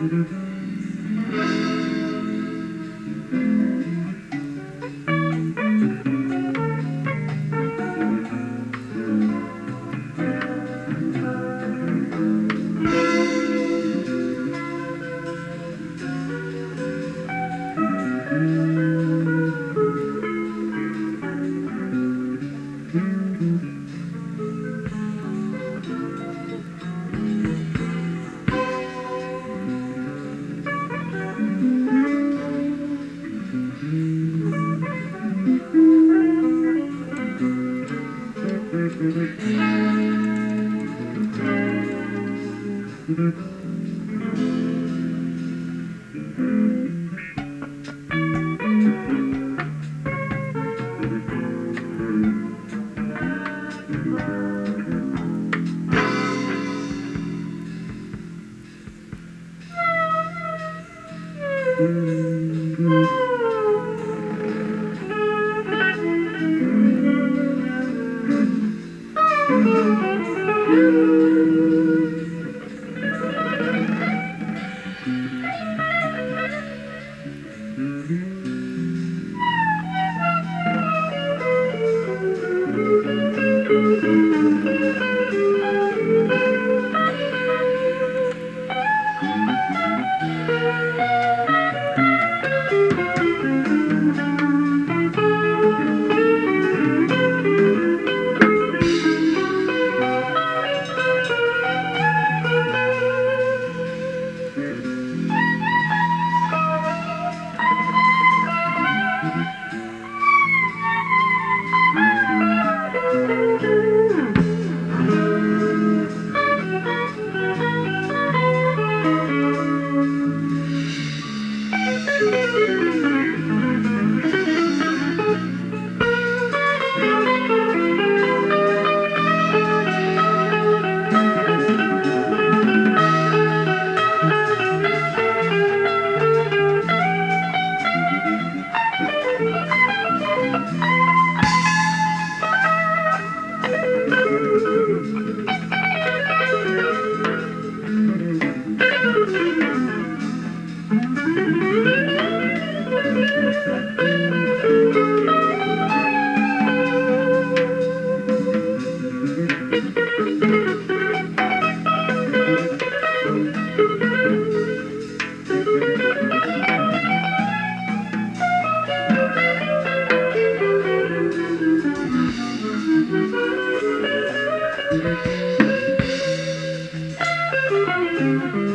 Mm-hmm. Mm-hmm. Música Thank you.